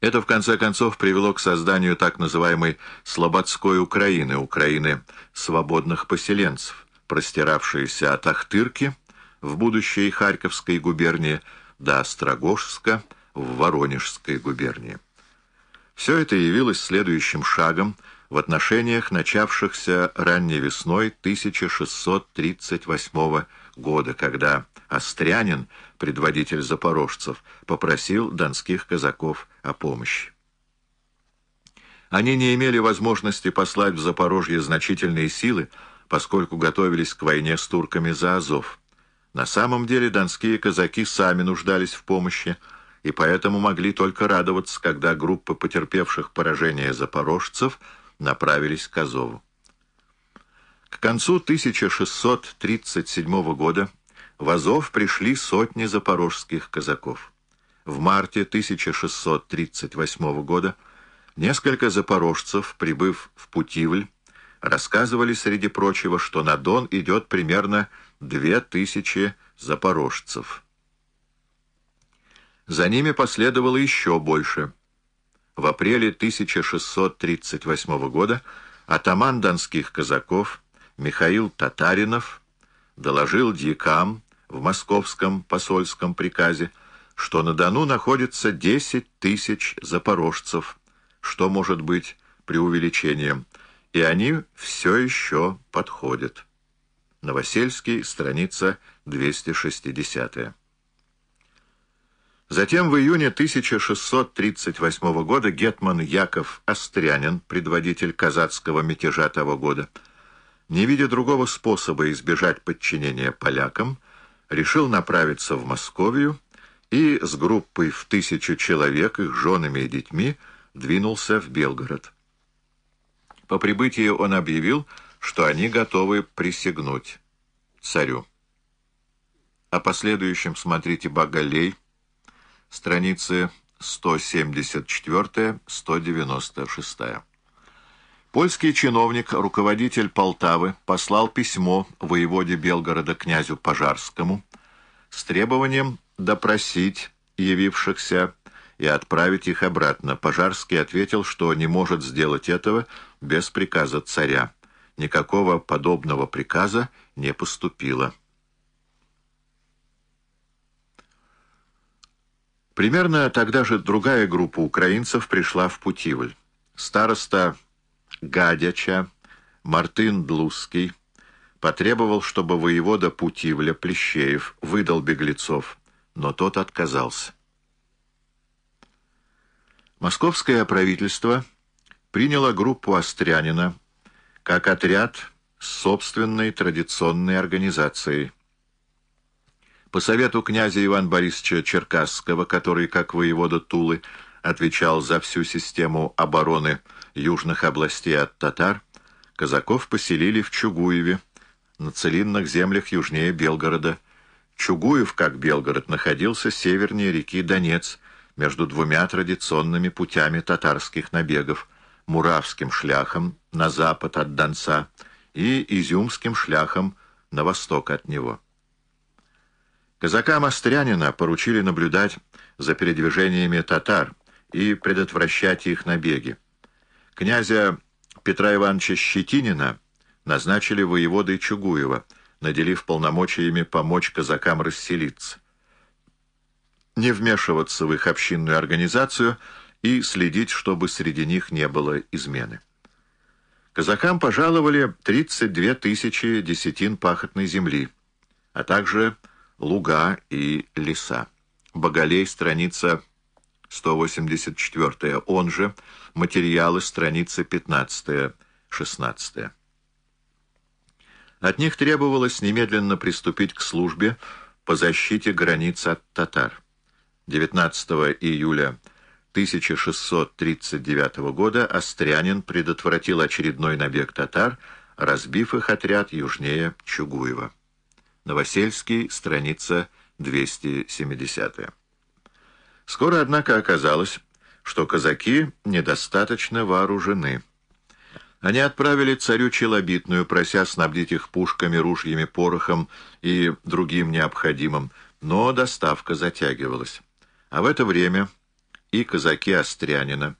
Это, в конце концов, привело к созданию так называемой «слободской Украины», Украины свободных поселенцев, простиравшейся от Ахтырки в будущей Харьковской губернии до Острогожска в Воронежской губернии. Все это явилось следующим шагом в отношениях, начавшихся ранней весной 1638 года, когда Острянин, предводитель запорожцев, попросил донских казаков о помощи. Они не имели возможности послать в Запорожье значительные силы, поскольку готовились к войне с турками за Азов. На самом деле донские казаки сами нуждались в помощи, и поэтому могли только радоваться, когда группы потерпевших поражение запорожцев направились к Азову. К концу 1637 года в Азов пришли сотни запорожских казаков. В марте 1638 года несколько запорожцев, прибыв в Путивль, рассказывали, среди прочего, что на Дон идет примерно две тысячи запорожцев. За ними последовало еще больше. В апреле 1638 года атаман донских казаков Михаил Татаринов доложил дьякам, в московском посольском приказе, что на Дону находится 10 тысяч запорожцев, что может быть преувеличением, и они все еще подходят. Новосельский, страница 260. Затем в июне 1638 года гетман Яков Острянин, предводитель казацкого мятежа того года, не видя другого способа избежать подчинения полякам, решил направиться в Московию и с группой в тысячу человек, их женами и детьми, двинулся в Белгород. По прибытии он объявил, что они готовы присягнуть царю. О последующем смотрите Багалей, страницы 174-196. Польский чиновник, руководитель Полтавы, послал письмо воеводе Белгорода князю Пожарскому с требованием допросить явившихся и отправить их обратно. Пожарский ответил, что не может сделать этого без приказа царя. Никакого подобного приказа не поступило. Примерно тогда же другая группа украинцев пришла в Путивль. Староста Гадяча, Мартын Длузский, потребовал, чтобы воевода Путивля Плещеев выдал беглецов, но тот отказался. Московское правительство приняло группу Острянина как отряд собственной традиционной организацией. По совету князя Ивана Борисовича Черкасского, который, как воевода Тулы, отвечал за всю систему обороны южных областей от татар, казаков поселили в Чугуеве, на целинных землях южнее Белгорода. Чугуев, как Белгород, находился севернее реки Донец, между двумя традиционными путями татарских набегов, Муравским шляхом на запад от Донца и Изюмским шляхом на восток от него. Казакам Острянина поручили наблюдать за передвижениями татар и предотвращать их набеги. Князя Петра Ивановича Щетинина назначили воеводой Чугуева, наделив полномочиями помочь казакам расселиться, не вмешиваться в их общинную организацию и следить, чтобы среди них не было измены. Казакам пожаловали 32 тысячи десятин пахотной земли, а также луга и леса. Боголей, страница 184, он же материалы, страницы 15-16. От них требовалось немедленно приступить к службе по защите границ от татар. 19 июля 1639 года Острянин предотвратил очередной набег татар, разбив их отряд южнее Чугуева. Новосельский, страница 270. Скоро, однако, оказалось, что казаки недостаточно вооружены. Они отправили царю Челобитную, прося снабдить их пушками, ружьями, порохом и другим необходимым, но доставка затягивалась. А в это время и казаки Острянина